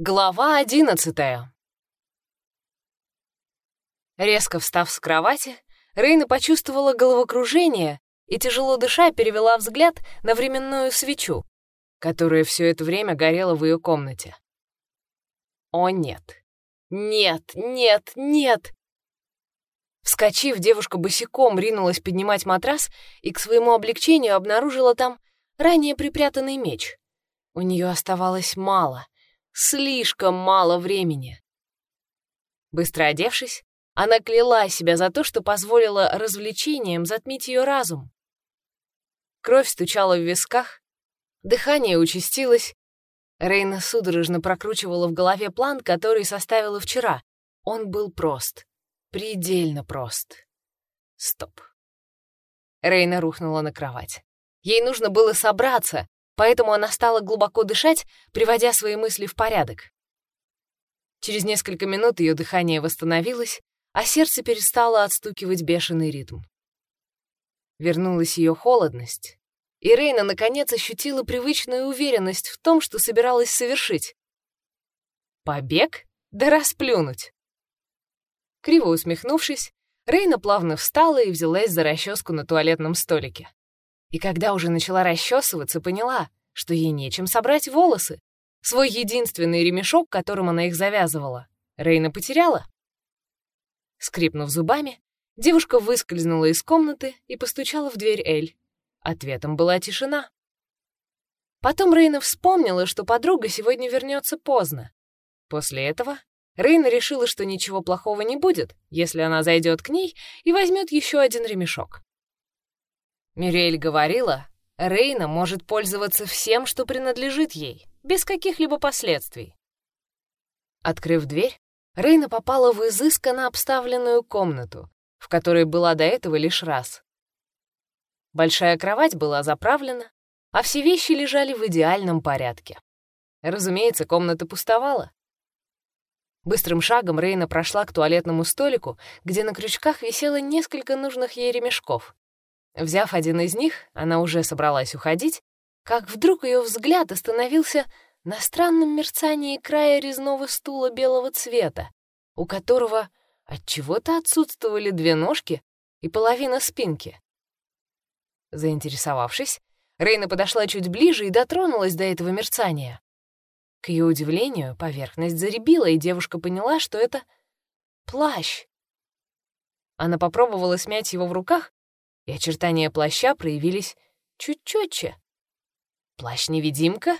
Глава одиннадцатая. Резко встав с кровати, Рейна почувствовала головокружение и, тяжело дыша, перевела взгляд на временную свечу, которая все это время горела в ее комнате. О, нет. Нет, нет, нет! Вскочив, девушка босиком ринулась поднимать матрас и к своему облегчению обнаружила там ранее припрятанный меч. У нее оставалось мало — Слишком мало времени. Быстро одевшись, она кляла себя за то, что позволила развлечениям затмить ее разум. Кровь стучала в висках, дыхание участилось. Рейна судорожно прокручивала в голове план, который составила вчера. Он был прост. Предельно прост. Стоп. Рейна рухнула на кровать. Ей нужно было собраться, поэтому она стала глубоко дышать, приводя свои мысли в порядок. Через несколько минут ее дыхание восстановилось, а сердце перестало отстукивать бешеный ритм. Вернулась ее холодность, и Рейна наконец ощутила привычную уверенность в том, что собиралась совершить. Побег? Да расплюнуть! Криво усмехнувшись, Рейна плавно встала и взялась за расческу на туалетном столике. И когда уже начала расчесываться, поняла, что ей нечем собрать волосы. Свой единственный ремешок, которым она их завязывала, Рейна потеряла. Скрипнув зубами, девушка выскользнула из комнаты и постучала в дверь Эль. Ответом была тишина. Потом Рейна вспомнила, что подруга сегодня вернется поздно. После этого Рейна решила, что ничего плохого не будет, если она зайдет к ней и возьмет еще один ремешок. Мюрель говорила, Рейна может пользоваться всем, что принадлежит ей, без каких-либо последствий. Открыв дверь, Рейна попала в изысканно обставленную комнату, в которой была до этого лишь раз. Большая кровать была заправлена, а все вещи лежали в идеальном порядке. Разумеется, комната пустовала. Быстрым шагом Рейна прошла к туалетному столику, где на крючках висело несколько нужных ей ремешков. Взяв один из них, она уже собралась уходить, как вдруг ее взгляд остановился на странном мерцании края резного стула белого цвета, у которого от чего-то отсутствовали две ножки и половина спинки. Заинтересовавшись, Рейна подошла чуть ближе и дотронулась до этого мерцания. К ее удивлению, поверхность заребила, и девушка поняла, что это плащ. Она попробовала смять его в руках, и очертания плаща проявились чуть четче. Плащ-невидимка?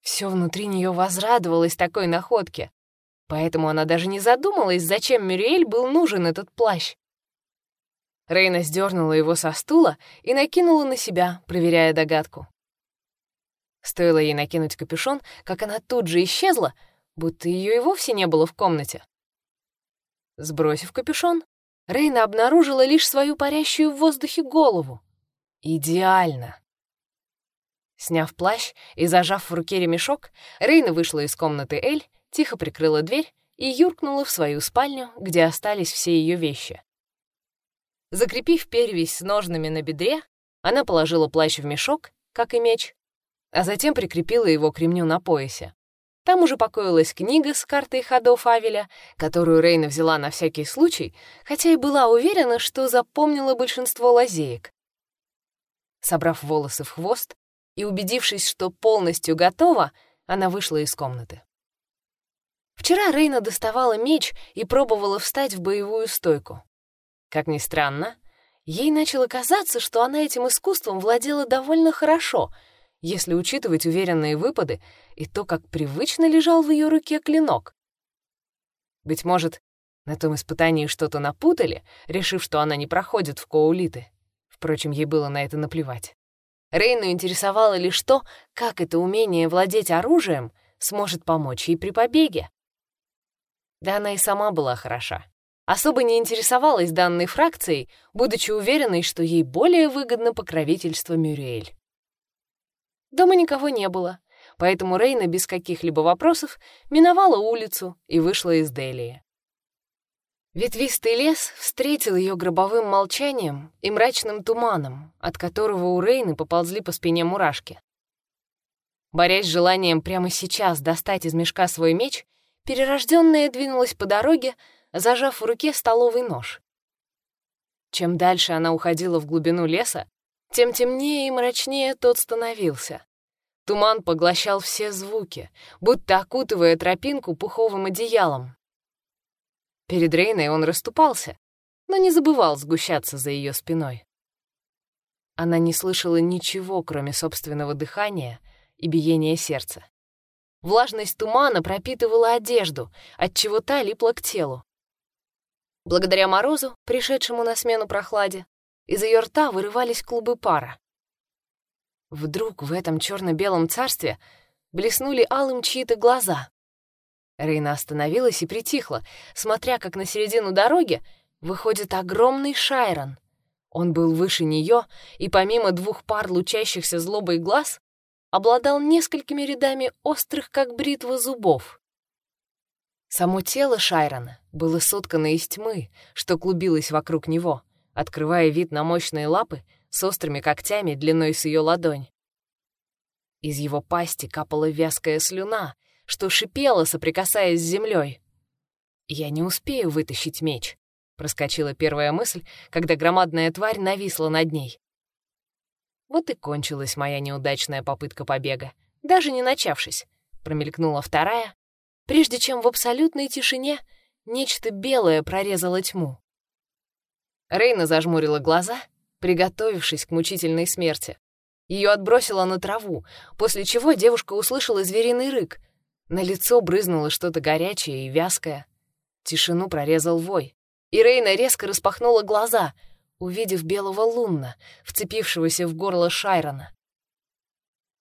Все внутри нее возрадовалось такой находке, поэтому она даже не задумалась, зачем Мюриэль был нужен этот плащ. Рейна сдернула его со стула и накинула на себя, проверяя догадку. Стоило ей накинуть капюшон, как она тут же исчезла, будто ее и вовсе не было в комнате. Сбросив капюшон, Рейна обнаружила лишь свою парящую в воздухе голову. Идеально. Сняв плащ и зажав в руке ремешок, Рейна вышла из комнаты Эль, тихо прикрыла дверь и юркнула в свою спальню, где остались все ее вещи. Закрепив перевязь с ножными на бедре, она положила плащ в мешок, как и меч, а затем прикрепила его к ремню на поясе. Там уже покоилась книга с картой ходов Авеля, которую Рейна взяла на всякий случай, хотя и была уверена, что запомнила большинство лазеек. Собрав волосы в хвост и убедившись, что полностью готова, она вышла из комнаты. Вчера Рейна доставала меч и пробовала встать в боевую стойку. Как ни странно, ей начало казаться, что она этим искусством владела довольно хорошо — если учитывать уверенные выпады и то, как привычно лежал в ее руке клинок. Быть может, на том испытании что-то напутали, решив, что она не проходит в коулиты. Впрочем, ей было на это наплевать. Рейну интересовало лишь то, как это умение владеть оружием сможет помочь ей при побеге. Да она и сама была хороша. Особо не интересовалась данной фракцией, будучи уверенной, что ей более выгодно покровительство Мюриэль. Дома никого не было, поэтому Рейна без каких-либо вопросов миновала улицу и вышла из Делии. Ветвистый лес встретил ее гробовым молчанием и мрачным туманом, от которого у Рейны поползли по спине мурашки. Борясь с желанием прямо сейчас достать из мешка свой меч, перерожденная двинулась по дороге, зажав в руке столовый нож. Чем дальше она уходила в глубину леса, тем темнее и мрачнее тот становился. Туман поглощал все звуки, будто окутывая тропинку пуховым одеялом. Перед Рейной он расступался, но не забывал сгущаться за ее спиной. Она не слышала ничего, кроме собственного дыхания и биения сердца. Влажность тумана пропитывала одежду, отчего та липла к телу. Благодаря морозу, пришедшему на смену прохладе, из ее рта вырывались клубы пара. Вдруг в этом черно-белом царстве блеснули алым чьи-то глаза. Рейна остановилась и притихла, смотря, как на середину дороги выходит огромный Шайрон. Он был выше нее, и помимо двух пар лучащихся злобой глаз, обладал несколькими рядами острых, как бритва, зубов. Само тело Шайрона было соткано из тьмы, что клубилось вокруг него, открывая вид на мощные лапы с острыми когтями длиной с ее ладонь. Из его пасти капала вязкая слюна, что шипела, соприкасаясь с землей. «Я не успею вытащить меч», Проскочила первая мысль, когда громадная тварь нависла над ней. Вот и кончилась моя неудачная попытка побега, даже не начавшись. Промелькнула вторая, прежде чем в абсолютной тишине нечто белое прорезало тьму. Рейна зажмурила глаза, приготовившись к мучительной смерти. Ее отбросило на траву, после чего девушка услышала звериный рык. На лицо брызнуло что-то горячее и вязкое. Тишину прорезал вой. И Рейна резко распахнула глаза, увидев белого лунна, вцепившегося в горло Шайрона.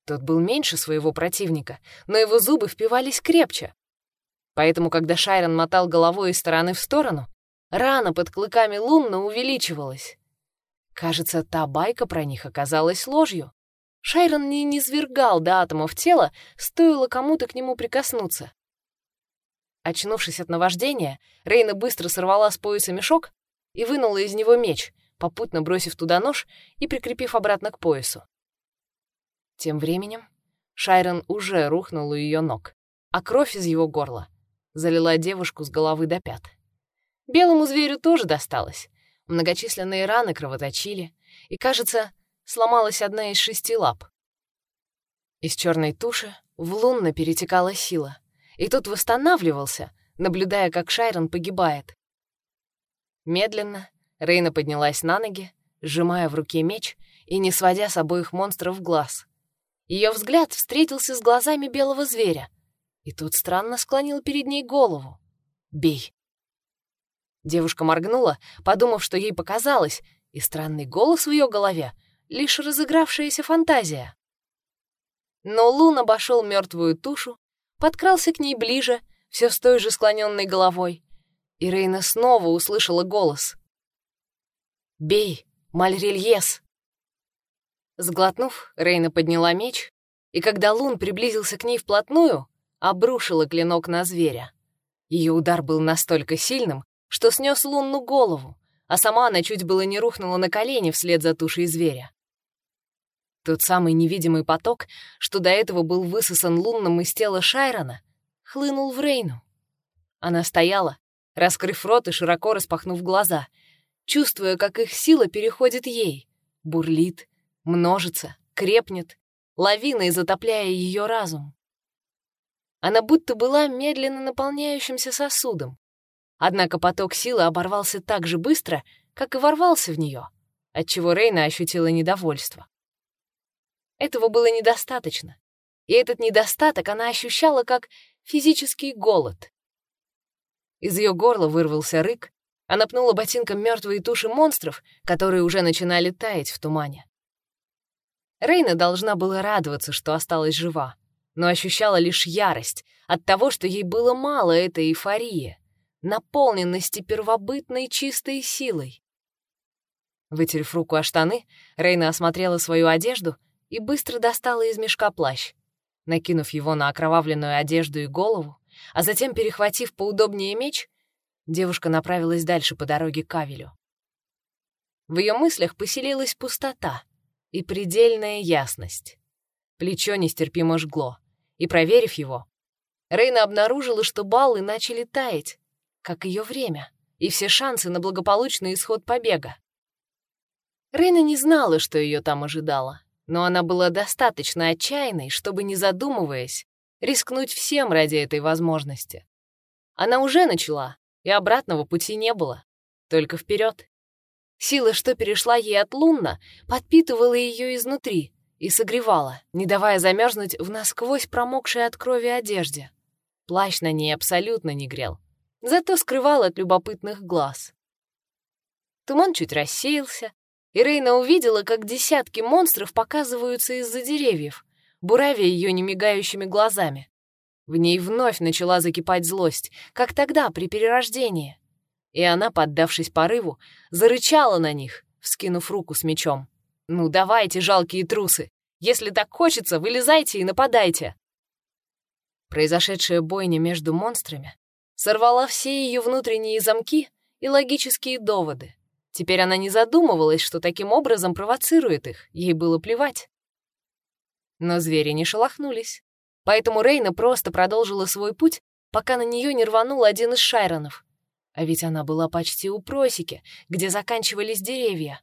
Тот был меньше своего противника, но его зубы впивались крепче. Поэтому, когда Шайрон мотал головой из стороны в сторону, рана под клыками лунна увеличивалась. Кажется, та байка про них оказалась ложью. Шайрон не низвергал до атомов тела, стоило кому-то к нему прикоснуться. Очнувшись от наваждения, Рейна быстро сорвала с пояса мешок и вынула из него меч, попутно бросив туда нож и прикрепив обратно к поясу. Тем временем Шайрон уже рухнул у ее ног, а кровь из его горла залила девушку с головы до пят. Белому зверю тоже досталось. Многочисленные раны кровоточили, и, кажется, сломалась одна из шести лап. Из черной туши в лунно перетекала сила — и тот восстанавливался, наблюдая, как Шайрон погибает. Медленно Рейна поднялась на ноги, сжимая в руке меч и не сводя с обоих монстров глаз. Ее взгляд встретился с глазами белого зверя, и тот странно склонил перед ней голову. «Бей!» Девушка моргнула, подумав, что ей показалось, и странный голос в ее голове — лишь разыгравшаяся фантазия. Но Лун обошел мертвую тушу подкрался к ней ближе, все с той же склоненной головой. И Рейна снова услышала голос. «Бей, Мальрельес!» Сглотнув, Рейна подняла меч, и когда Лун приблизился к ней вплотную, обрушила клинок на зверя. Ее удар был настолько сильным, что снес Лунну голову, а сама она чуть было не рухнула на колени вслед за тушей зверя. Тот самый невидимый поток, что до этого был высосан лунным из тела Шайрона, хлынул в Рейну. Она стояла, раскрыв рот и широко распахнув глаза, чувствуя, как их сила переходит ей, бурлит, множится, крепнет, лавиной затопляя ее разум. Она будто была медленно наполняющимся сосудом. Однако поток силы оборвался так же быстро, как и ворвался в нее, отчего Рейна ощутила недовольство. Этого было недостаточно. И этот недостаток она ощущала как физический голод. Из ее горла вырвался рык, она пнула ботинком мертвые туши монстров, которые уже начинали таять в тумане. Рейна должна была радоваться, что осталась жива, но ощущала лишь ярость от того, что ей было мало этой эйфории, наполненности первобытной чистой силой. Вытерев руку о штаны, Рейна осмотрела свою одежду и быстро достала из мешка плащ. Накинув его на окровавленную одежду и голову, а затем, перехватив поудобнее меч, девушка направилась дальше по дороге к Авелю. В ее мыслях поселилась пустота и предельная ясность. Плечо нестерпимо жгло. И, проверив его, Рейна обнаружила, что баллы начали таять, как ее время, и все шансы на благополучный исход побега. Рейна не знала, что ее там ожидало, но она была достаточно отчаянной, чтобы, не задумываясь, рискнуть всем ради этой возможности. Она уже начала, и обратного пути не было, только вперед. Сила, что перешла ей от Лунна, подпитывала ее изнутри и согревала, не давая замерзнуть в насквозь промокшей от крови одежде. Плащ на ней абсолютно не грел, зато скрывал от любопытных глаз. Туман чуть рассеялся, и Рейна увидела, как десятки монстров показываются из-за деревьев, буравя ее немигающими глазами. В ней вновь начала закипать злость, как тогда, при перерождении. И она, поддавшись порыву, зарычала на них, вскинув руку с мечом. «Ну давайте, жалкие трусы! Если так хочется, вылезайте и нападайте!» Произошедшая бойня между монстрами сорвала все ее внутренние замки и логические доводы. Теперь она не задумывалась, что таким образом провоцирует их, ей было плевать. Но звери не шелохнулись. Поэтому Рейна просто продолжила свой путь, пока на нее не рванул один из шайронов. А ведь она была почти у просеки, где заканчивались деревья.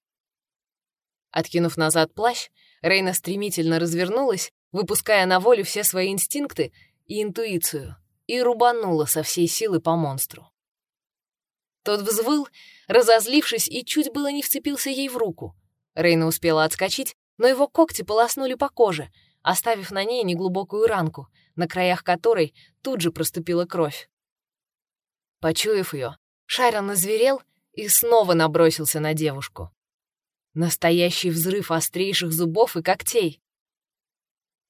Откинув назад плащ, Рейна стремительно развернулась, выпуская на волю все свои инстинкты и интуицию, и рубанула со всей силы по монстру. Тот взвыл, разозлившись, и чуть было не вцепился ей в руку. Рейна успела отскочить, но его когти полоснули по коже, оставив на ней неглубокую ранку, на краях которой тут же проступила кровь. Почуяв ее, Шайрон озверел и снова набросился на девушку. Настоящий взрыв острейших зубов и когтей.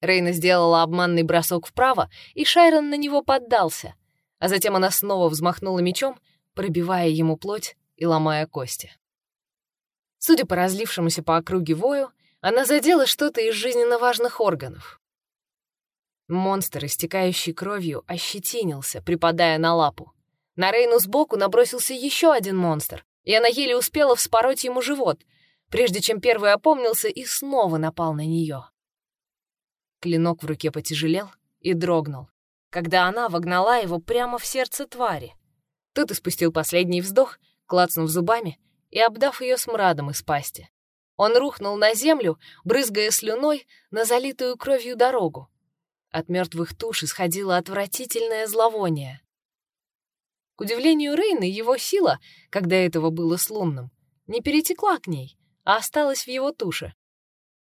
Рейна сделала обманный бросок вправо, и Шайрон на него поддался, а затем она снова взмахнула мечом, пробивая ему плоть и ломая кости. Судя по разлившемуся по округе вою, она задела что-то из жизненно важных органов. Монстр, истекающий кровью, ощетинился, припадая на лапу. На Рейну сбоку набросился еще один монстр, и она еле успела вспороть ему живот, прежде чем первый опомнился и снова напал на нее. Клинок в руке потяжелел и дрогнул, когда она вогнала его прямо в сердце твари. Тот испустил последний вздох, клацнув зубами и обдав ее смрадом из пасти. Он рухнул на землю, брызгая слюной на залитую кровью дорогу. От мертвых туш исходило отвратительное зловоние. К удивлению Рейны, его сила, когда этого было с лунным, не перетекла к ней, а осталась в его туше.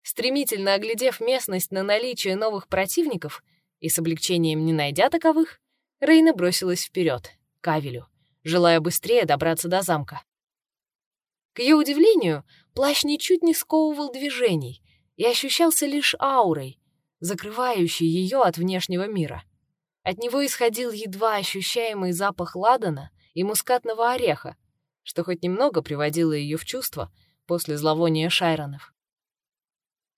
Стремительно оглядев местность на наличие новых противников и с облегчением не найдя таковых, Рейна бросилась вперед, к Авелю, желая быстрее добраться до замка. К ее удивлению, плащ ничуть не сковывал движений и ощущался лишь аурой, закрывающей ее от внешнего мира. От него исходил едва ощущаемый запах ладана и мускатного ореха, что хоть немного приводило ее в чувство после зловония шайронов.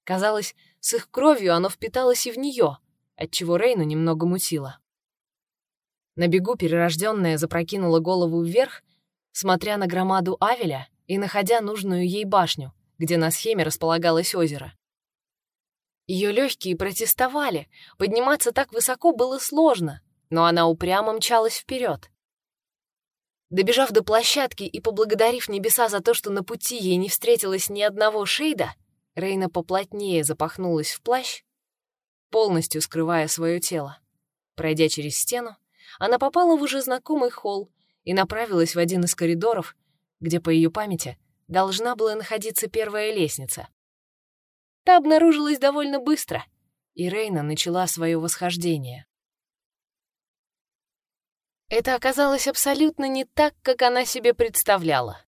Казалось, с их кровью оно впиталось и в нее, отчего Рейну немного мутило. На бегу перерожденная запрокинула голову вверх, смотря на громаду Авеля и находя нужную ей башню, где на схеме располагалось озеро. Ее легкие протестовали, подниматься так высоко было сложно, но она упрямо мчалась вперед. Добежав до площадки и поблагодарив небеса за то, что на пути ей не встретилось ни одного шейда, Рейна поплотнее запахнулась в плащ, полностью скрывая свое тело. Пройдя через стену, она попала в уже знакомый холл и направилась в один из коридоров, где, по ее памяти, должна была находиться первая лестница. Та обнаружилась довольно быстро, и Рейна начала свое восхождение. Это оказалось абсолютно не так, как она себе представляла.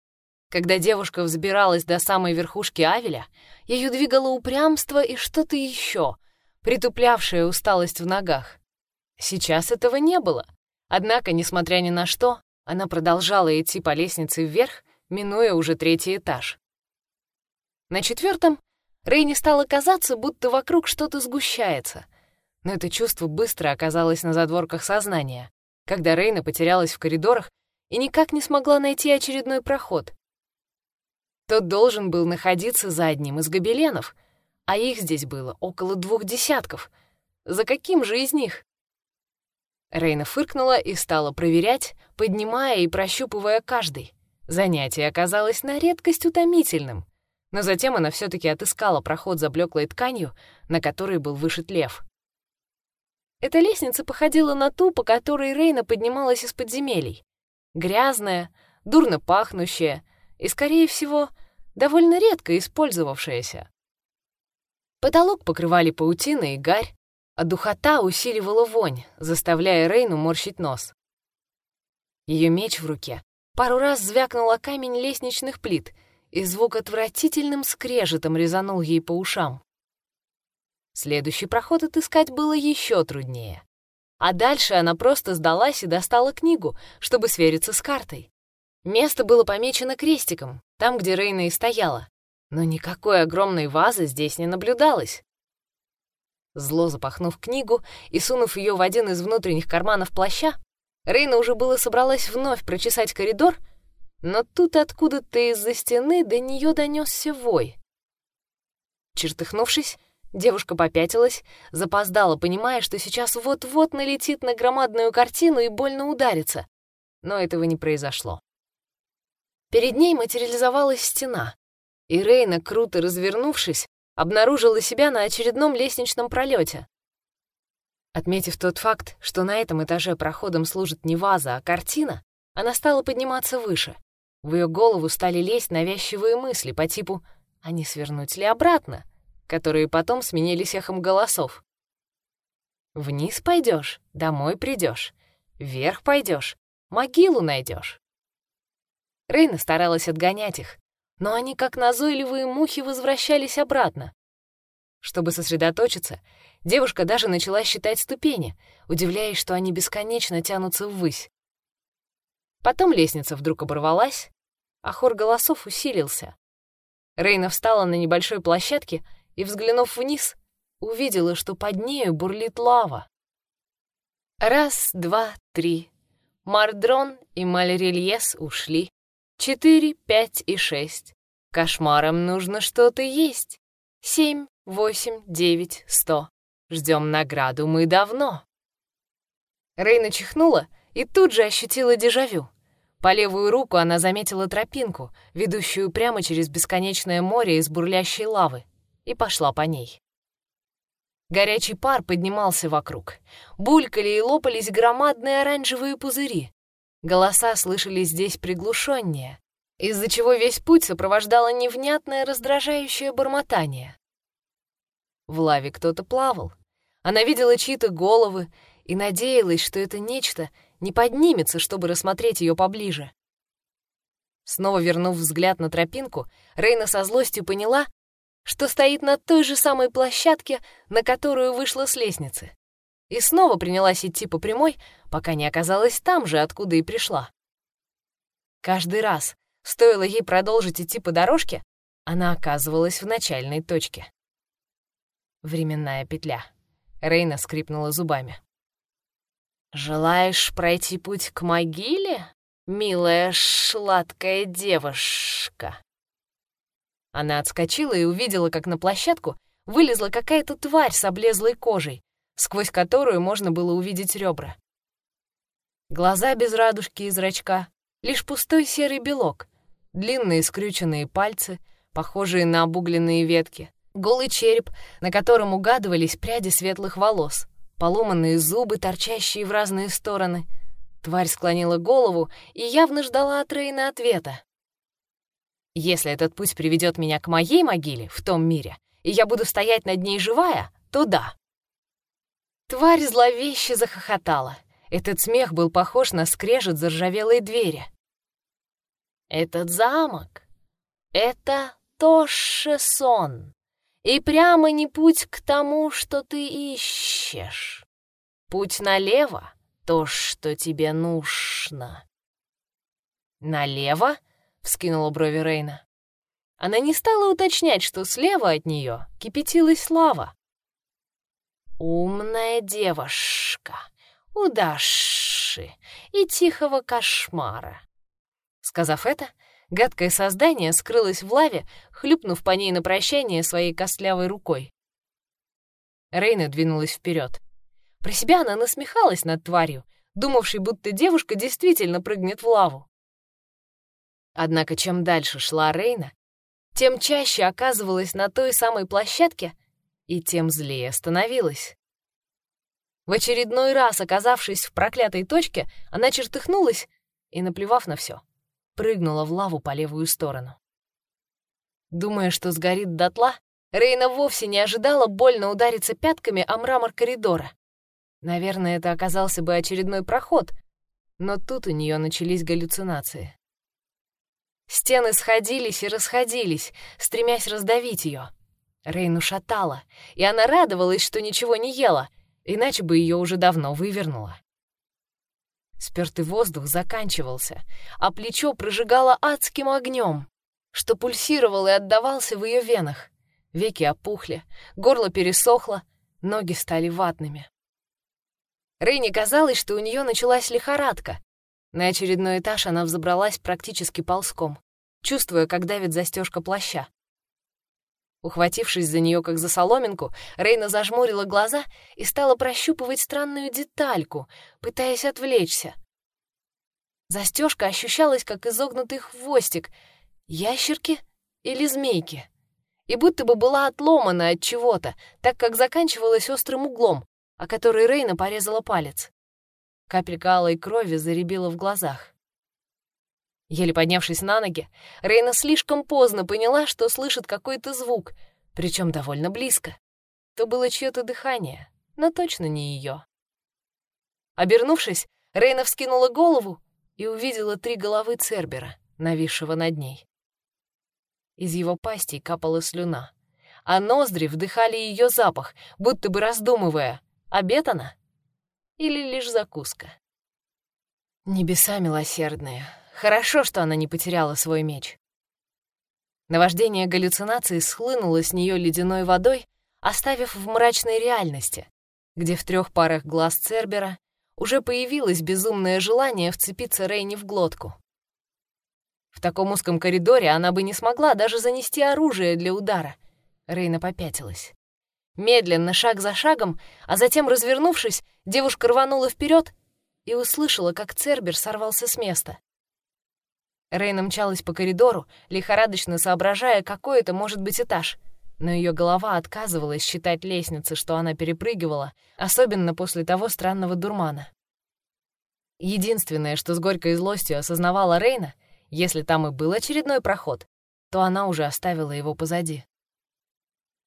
Когда девушка взбиралась до самой верхушки Авеля, ее двигало упрямство и что-то еще, притуплявшее усталость в ногах. Сейчас этого не было. Однако, несмотря ни на что, она продолжала идти по лестнице вверх, минуя уже третий этаж. На четвертом Рейне стало казаться, будто вокруг что-то сгущается, но это чувство быстро оказалось на задворках сознания, когда Рейна потерялась в коридорах и никак не смогла найти очередной проход. Тот должен был находиться за одним из гобеленов, а их здесь было около двух десятков. За каким же из них? Рейна фыркнула и стала проверять, поднимая и прощупывая каждый. Занятие оказалось на редкость утомительным, но затем она все таки отыскала проход за блеклой тканью, на которой был вышит лев. Эта лестница походила на ту, по которой Рейна поднималась из подземелий. Грязная, дурно пахнущая и, скорее всего, довольно редко использовавшаяся. Потолок покрывали паутина и гарь, а духота усиливала вонь, заставляя Рейну морщить нос. Ее меч в руке пару раз звякнул о камень лестничных плит, и звук отвратительным скрежетом резанул ей по ушам. Следующий проход отыскать было еще труднее. А дальше она просто сдалась и достала книгу, чтобы свериться с картой. Место было помечено крестиком, там, где Рейна и стояла, но никакой огромной вазы здесь не наблюдалось. Зло запахнув книгу и сунув ее в один из внутренних карманов плаща, Рейна уже было собралась вновь прочесать коридор, но тут откуда-то из-за стены до нее донесся вой. Чертыхнувшись, девушка попятилась, запоздала, понимая, что сейчас вот-вот налетит на громадную картину и больно ударится. Но этого не произошло. Перед ней материализовалась стена, и Рейна, круто развернувшись, обнаружила себя на очередном лестничном пролете. Отметив тот факт, что на этом этаже проходом служит не ваза, а картина, она стала подниматься выше. В ее голову стали лезть навязчивые мысли по типу «а не свернуть ли обратно?», которые потом сменились эхом голосов. «Вниз пойдешь, домой придешь, вверх пойдешь, могилу найдешь. Рейна старалась отгонять их, но они, как назойливые мухи, возвращались обратно. Чтобы сосредоточиться, девушка даже начала считать ступени, удивляясь, что они бесконечно тянутся ввысь. Потом лестница вдруг оборвалась, а хор голосов усилился. Рейна встала на небольшой площадке и, взглянув вниз, увидела, что под нею бурлит лава. Раз, два, три. Мардрон и Мальрельес ушли. Четыре, пять и шесть. Кошмарам нужно что-то есть. Семь, восемь, девять, сто. Ждем награду мы давно. Рейна чихнула и тут же ощутила дежавю. По левую руку она заметила тропинку, ведущую прямо через бесконечное море из бурлящей лавы, и пошла по ней. Горячий пар поднимался вокруг. Булькали и лопались громадные оранжевые пузыри. Голоса слышались здесь приглушеннее, из-за чего весь путь сопровождало невнятное раздражающее бормотание. В лаве кто-то плавал. Она видела чьи-то головы и надеялась, что это нечто не поднимется, чтобы рассмотреть ее поближе. Снова вернув взгляд на тропинку, Рейна со злостью поняла, что стоит на той же самой площадке, на которую вышла с лестницы и снова принялась идти по прямой, пока не оказалась там же, откуда и пришла. Каждый раз, стоило ей продолжить идти по дорожке, она оказывалась в начальной точке. Временная петля. Рейна скрипнула зубами. «Желаешь пройти путь к могиле, милая сладкая девушка?» Она отскочила и увидела, как на площадку вылезла какая-то тварь с облезлой кожей, сквозь которую можно было увидеть ребра. Глаза без радужки и зрачка, лишь пустой серый белок, длинные скрюченные пальцы, похожие на обугленные ветки, голый череп, на котором угадывались пряди светлых волос, поломанные зубы, торчащие в разные стороны. Тварь склонила голову и явно ждала от Рейна ответа. «Если этот путь приведет меня к моей могиле в том мире, и я буду стоять над ней живая, то да, Тварь зловеще захохотала. Этот смех был похож на скрежет заржавелой двери. «Этот замок — это тоже сон, и прямо не путь к тому, что ты ищешь. Путь налево — то, что тебе нужно». «Налево?» — вскинула брови Рейна. Она не стала уточнять, что слева от нее кипятилась лава. Умная девушка, удаши и тихого кошмара. Сказав это, Гадкое создание скрылось в лаве, хлюпнув по ней на прощание своей костлявой рукой. Рейна двинулась вперед. Про себя она насмехалась над тварью, думавшей, будто девушка действительно прыгнет в лаву. Однако чем дальше шла Рейна, тем чаще оказывалась на той самой площадке и тем злее становилась. В очередной раз, оказавшись в проклятой точке, она чертыхнулась и, наплевав на все, прыгнула в лаву по левую сторону. Думая, что сгорит дотла, Рейна вовсе не ожидала больно удариться пятками о мрамор коридора. Наверное, это оказался бы очередной проход, но тут у нее начались галлюцинации. Стены сходились и расходились, стремясь раздавить ее. Рейну шатала, и она радовалась, что ничего не ела, иначе бы ее уже давно вывернуло. Спертый воздух заканчивался, а плечо прожигало адским огнем, что пульсировал и отдавался в ее венах. Веки опухли, горло пересохло, ноги стали ватными. Рейне казалось, что у нее началась лихорадка. На очередной этаж она взобралась практически ползком, чувствуя, как давит застежка плаща. Ухватившись за нее как за соломинку, Рейна зажмурила глаза и стала прощупывать странную детальку, пытаясь отвлечься. Застежка ощущалась как изогнутый хвостик ящерки или змейки, и будто бы была отломана от чего-то, так как заканчивалась острым углом, о который Рейна порезала палец. Капелька алой крови заребила в глазах. Еле поднявшись на ноги, Рейна слишком поздно поняла, что слышит какой-то звук, причем довольно близко. То было чье-то дыхание, но точно не ее. Обернувшись, Рейна вскинула голову и увидела три головы Цербера, нависшего над ней. Из его пастей капала слюна, а ноздри вдыхали ее запах, будто бы раздумывая, обед она или лишь закуска. Небеса милосердные, Хорошо, что она не потеряла свой меч. Наваждение галлюцинации схлынуло с нее ледяной водой, оставив в мрачной реальности, где в трех парах глаз Цербера уже появилось безумное желание вцепиться Рейни в глотку. В таком узком коридоре она бы не смогла даже занести оружие для удара. Рейна попятилась. Медленно, шаг за шагом, а затем, развернувшись, девушка рванула вперед и услышала, как Цербер сорвался с места. Рейна мчалась по коридору, лихорадочно соображая, какой это может быть этаж. Но ее голова отказывалась считать лестницы, что она перепрыгивала, особенно после того странного дурмана. Единственное, что с горькой злостью осознавала Рейна, если там и был очередной проход, то она уже оставила его позади.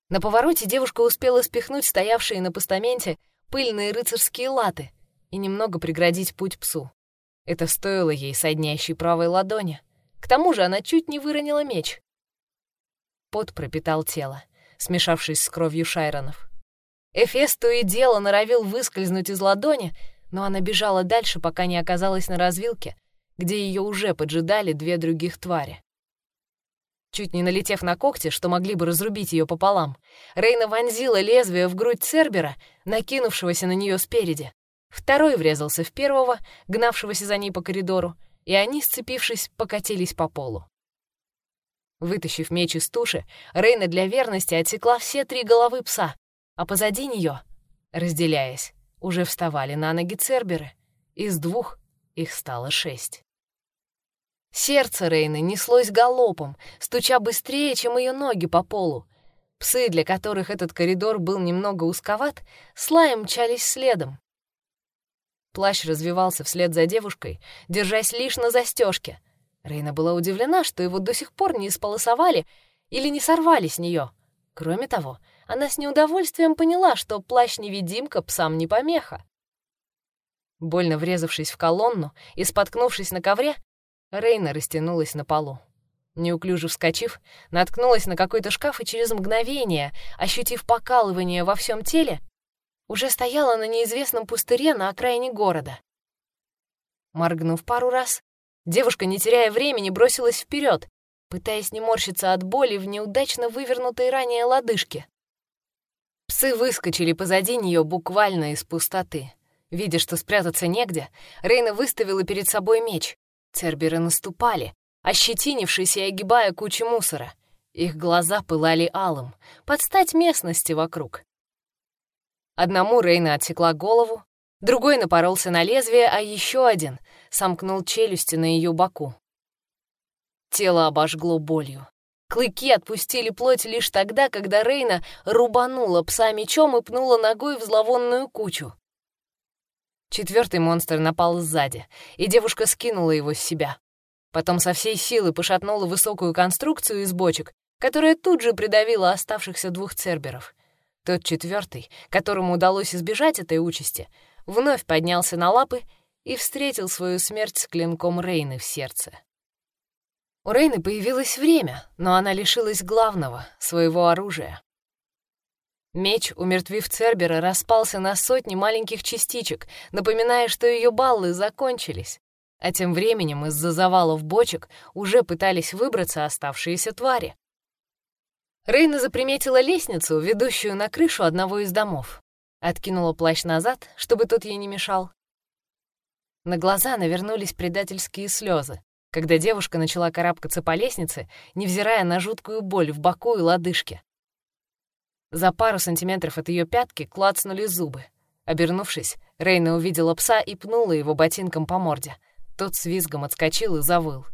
На повороте девушка успела спихнуть стоявшие на постаменте пыльные рыцарские латы и немного преградить путь псу. Это стоило ей соднящей правой ладони. К тому же она чуть не выронила меч. Пот пропитал тело, смешавшись с кровью Шайронов. Эфес то и дело норовил выскользнуть из ладони, но она бежала дальше, пока не оказалась на развилке, где ее уже поджидали две других твари. Чуть не налетев на когти, что могли бы разрубить ее пополам, Рейна вонзила лезвие в грудь Цербера, накинувшегося на нее спереди. Второй врезался в первого, гнавшегося за ней по коридору, и они, сцепившись, покатились по полу. Вытащив меч из туши, Рейна для верности отсекла все три головы пса, а позади нее, разделяясь, уже вставали на ноги церберы. Из двух их стало шесть. Сердце Рейны неслось галопом, стуча быстрее, чем ее ноги по полу. Псы, для которых этот коридор был немного узковат, слаем мчались следом, Плащ развивался вслед за девушкой, держась лишь на застежке. Рейна была удивлена, что его до сих пор не исполосовали или не сорвали с нее. Кроме того, она с неудовольствием поняла, что плащ-невидимка псам не помеха. Больно врезавшись в колонну и споткнувшись на ковре, Рейна растянулась на полу. Неуклюже вскочив, наткнулась на какой-то шкаф и через мгновение, ощутив покалывание во всем теле, уже стояла на неизвестном пустыре на окраине города. Моргнув пару раз, девушка, не теряя времени, бросилась вперед, пытаясь не морщиться от боли в неудачно вывернутой ранее лодыжке. Псы выскочили позади нее буквально из пустоты. Видя, что спрятаться негде, Рейна выставила перед собой меч. Церберы наступали, ощетинившись и огибая кучу мусора. Их глаза пылали алым, под стать местности вокруг. Одному Рейна отсекла голову, другой напоролся на лезвие, а еще один сомкнул челюсти на ее боку. Тело обожгло болью. Клыки отпустили плоть лишь тогда, когда Рейна рубанула пса мечом и пнула ногой в зловонную кучу. Четвертый монстр напал сзади, и девушка скинула его с себя. Потом со всей силы пошатнула высокую конструкцию из бочек, которая тут же придавила оставшихся двух церберов. Тот четвертый, которому удалось избежать этой участи, вновь поднялся на лапы и встретил свою смерть с клинком Рейны в сердце. У Рейны появилось время, но она лишилась главного — своего оружия. Меч, умертвив Цербера, распался на сотни маленьких частичек, напоминая, что ее баллы закончились. А тем временем из-за завалов бочек уже пытались выбраться оставшиеся твари. Рейна заприметила лестницу, ведущую на крышу одного из домов. Откинула плащ назад, чтобы тот ей не мешал. На глаза навернулись предательские слезы когда девушка начала карабкаться по лестнице, невзирая на жуткую боль в боку и лодыжке. За пару сантиметров от ее пятки клацнули зубы. Обернувшись, Рейна увидела пса и пнула его ботинком по морде. Тот с визгом отскочил и завыл.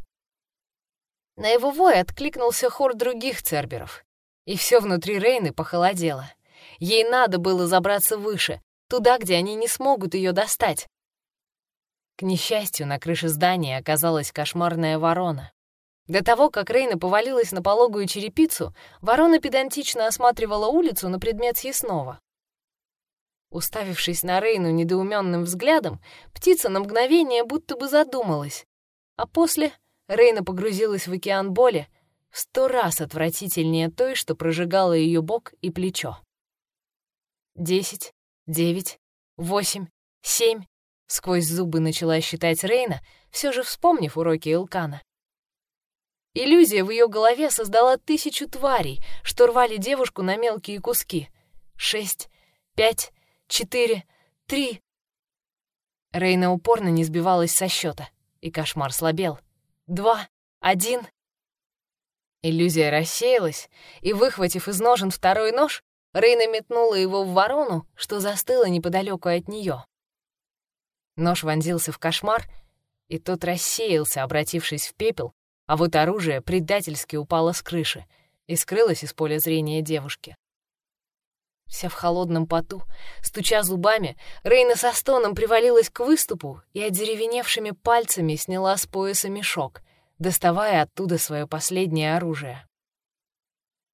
На его вой откликнулся хор других церберов. И все внутри Рейны похолодело. Ей надо было забраться выше, туда, где они не смогут ее достать. К несчастью, на крыше здания оказалась кошмарная ворона. До того, как Рейна повалилась на пологую черепицу, ворона педантично осматривала улицу на предмет съестного. Уставившись на Рейну недоуменным взглядом, птица на мгновение будто бы задумалась, а после Рейна погрузилась в океан боли, в сто раз отвратительнее той, что прожигала ее бок и плечо. Десять, девять, восемь, семь, Сквозь зубы начала считать Рейна, все же вспомнив уроки Илкана. Иллюзия в ее голове создала тысячу тварей, что рвали девушку на мелкие куски. Шесть, пять, четыре, три. Рейна упорно не сбивалась со счета, и кошмар слабел. Два, один. Иллюзия рассеялась, и, выхватив из ножен второй нож, Рейна метнула его в ворону, что застыла неподалеку от нее. Нож вонзился в кошмар, и тот рассеялся, обратившись в пепел, а вот оружие предательски упало с крыши и скрылось из поля зрения девушки. Вся в холодном поту, стуча зубами, Рейна со стоном привалилась к выступу и одеревеневшими пальцами сняла с пояса мешок, доставая оттуда свое последнее оружие.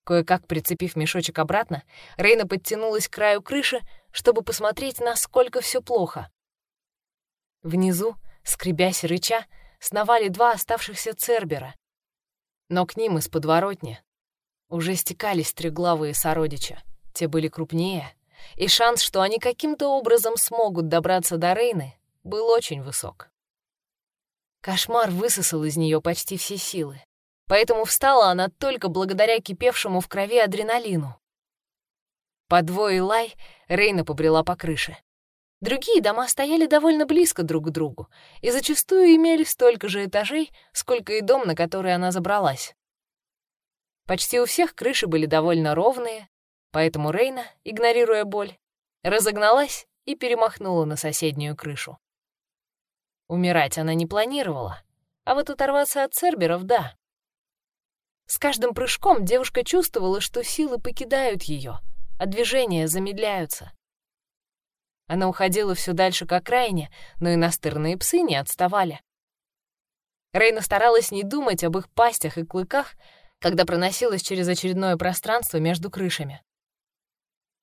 Кое-как прицепив мешочек обратно, Рейна подтянулась к краю крыши, чтобы посмотреть, насколько все плохо. Внизу, скребясь рыча, сновали два оставшихся цербера. Но к ним из подворотни уже стекались треглавые сородича. Те были крупнее, и шанс, что они каким-то образом смогут добраться до Рейны, был очень высок. Кошмар высосал из нее почти все силы, поэтому встала она только благодаря кипевшему в крови адреналину. Подвой лай Рейна побрела по крыше. Другие дома стояли довольно близко друг к другу и зачастую имели столько же этажей, сколько и дом, на который она забралась. Почти у всех крыши были довольно ровные, поэтому Рейна, игнорируя боль, разогналась и перемахнула на соседнюю крышу. Умирать она не планировала, а вот оторваться от церберов — да. С каждым прыжком девушка чувствовала, что силы покидают ее, а движения замедляются. Она уходила все дальше к окраине, но и настырные псы не отставали. Рейна старалась не думать об их пастях и клыках, когда проносилась через очередное пространство между крышами.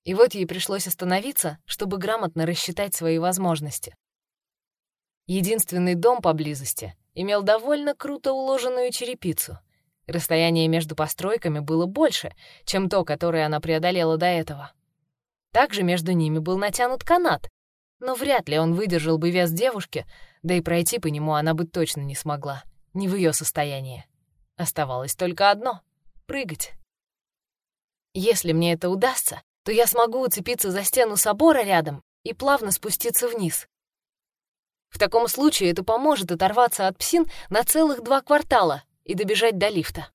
И вот ей пришлось остановиться, чтобы грамотно рассчитать свои возможности. Единственный дом поблизости имел довольно круто уложенную черепицу. Расстояние между постройками было больше, чем то, которое она преодолела до этого. Также между ними был натянут канат, но вряд ли он выдержал бы вес девушки, да и пройти по нему она бы точно не смогла, не в ее состоянии. Оставалось только одно — прыгать. Если мне это удастся, то я смогу уцепиться за стену собора рядом и плавно спуститься вниз. В таком случае это поможет оторваться от псин на целых два квартала и добежать до лифта.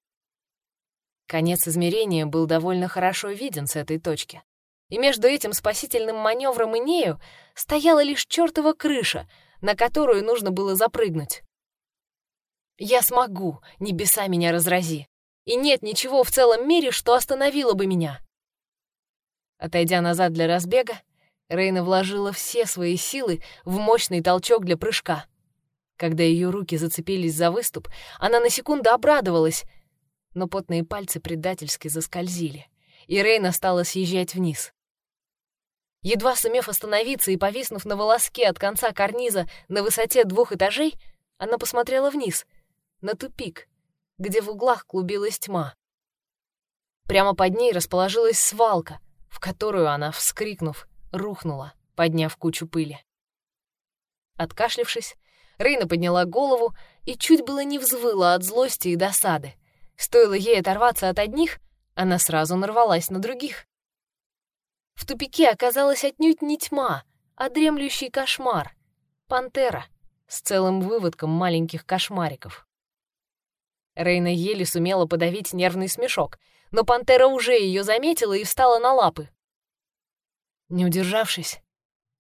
Конец измерения был довольно хорошо виден с этой точки. И между этим спасительным маневром и нею стояла лишь чертова крыша, на которую нужно было запрыгнуть. «Я смогу, небеса меня разрази, и нет ничего в целом мире, что остановило бы меня». Отойдя назад для разбега, Рейна вложила все свои силы в мощный толчок для прыжка. Когда ее руки зацепились за выступ, она на секунду обрадовалась, но потные пальцы предательски заскользили, и Рейна стала съезжать вниз. Едва сумев остановиться и повиснув на волоске от конца карниза на высоте двух этажей, она посмотрела вниз, на тупик, где в углах клубилась тьма. Прямо под ней расположилась свалка, в которую она, вскрикнув, рухнула, подняв кучу пыли. Откашлившись, Рейна подняла голову и чуть было не взвыла от злости и досады. Стоило ей оторваться от одних, она сразу нарвалась на других. В тупике оказалась отнюдь не тьма, а дремлющий кошмар — пантера с целым выводком маленьких кошмариков. Рейна еле сумела подавить нервный смешок, но пантера уже ее заметила и встала на лапы. Не удержавшись,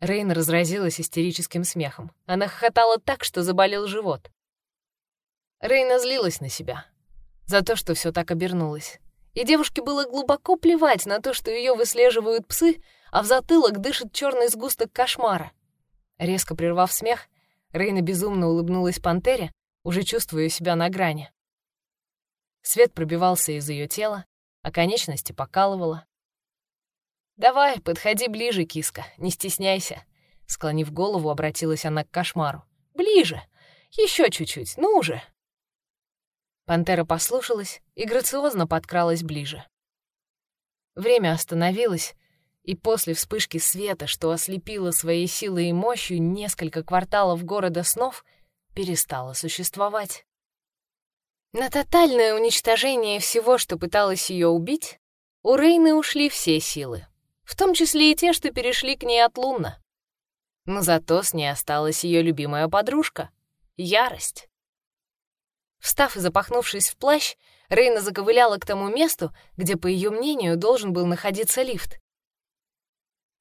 Рейна разразилась истерическим смехом. Она хохотала так, что заболел живот. Рейна злилась на себя за то, что все так обернулось. И девушке было глубоко плевать на то, что ее выслеживают псы, а в затылок дышит черный сгусток кошмара. Резко прервав смех, Рейна безумно улыбнулась пантере, уже чувствуя себя на грани. Свет пробивался из ее тела, а конечности покалывало. «Давай, подходи ближе, киска, не стесняйся», — склонив голову, обратилась она к кошмару. «Ближе! Еще чуть-чуть, ну уже!» Пантера послушалась и грациозно подкралась ближе. Время остановилось, и после вспышки света, что ослепило своей силой и мощью несколько кварталов города снов, перестало существовать. На тотальное уничтожение всего, что пыталось ее убить, у Рейны ушли все силы, в том числе и те, что перешли к ней от Лунна. Но зато с ней осталась ее любимая подружка — ярость. Встав и запахнувшись в плащ, Рейна заковыляла к тому месту, где, по ее мнению, должен был находиться лифт.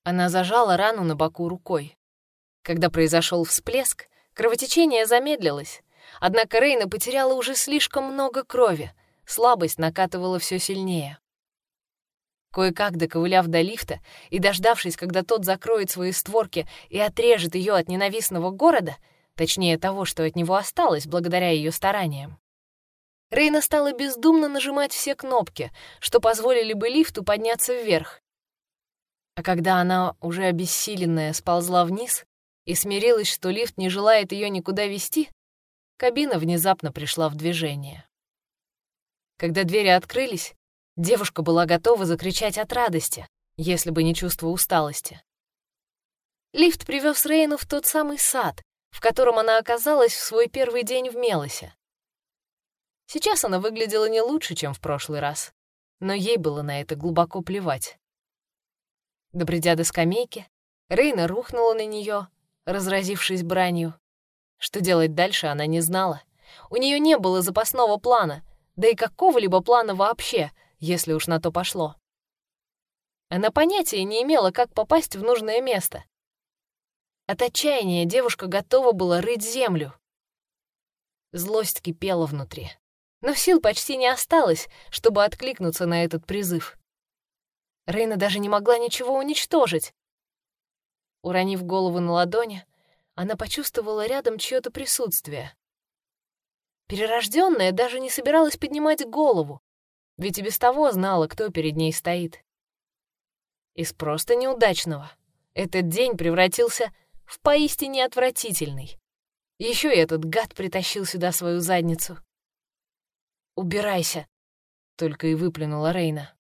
Она зажала рану на боку рукой. Когда произошел всплеск, кровотечение замедлилось, однако Рейна потеряла уже слишком много крови, слабость накатывала все сильнее. Кое-как доковыляв до лифта и дождавшись, когда тот закроет свои створки и отрежет ее от ненавистного города, точнее того, что от него осталось благодаря ее стараниям. Рейна стала бездумно нажимать все кнопки, что позволили бы лифту подняться вверх. А когда она, уже обессиленная, сползла вниз и смирилась, что лифт не желает ее никуда вести, кабина внезапно пришла в движение. Когда двери открылись, девушка была готова закричать от радости, если бы не чувство усталости. Лифт привез Рейну в тот самый сад, в котором она оказалась в свой первый день в Мелосе. Сейчас она выглядела не лучше, чем в прошлый раз, но ей было на это глубоко плевать. Добредя до скамейки, Рейна рухнула на нее, разразившись бранью. Что делать дальше, она не знала. У нее не было запасного плана, да и какого-либо плана вообще, если уж на то пошло. Она понятия не имела, как попасть в нужное место. От отчаяния девушка готова была рыть землю. Злость кипела внутри. Но сил почти не осталось, чтобы откликнуться на этот призыв. Рейна даже не могла ничего уничтожить. Уронив голову на ладони, она почувствовала рядом чье-то присутствие. Перерожденная даже не собиралась поднимать голову, ведь и без того знала, кто перед ней стоит. Из просто неудачного этот день превратился в поистине отвратительный. Еще и этот гад притащил сюда свою задницу. «Убирайся!» — только и выплюнула Рейна.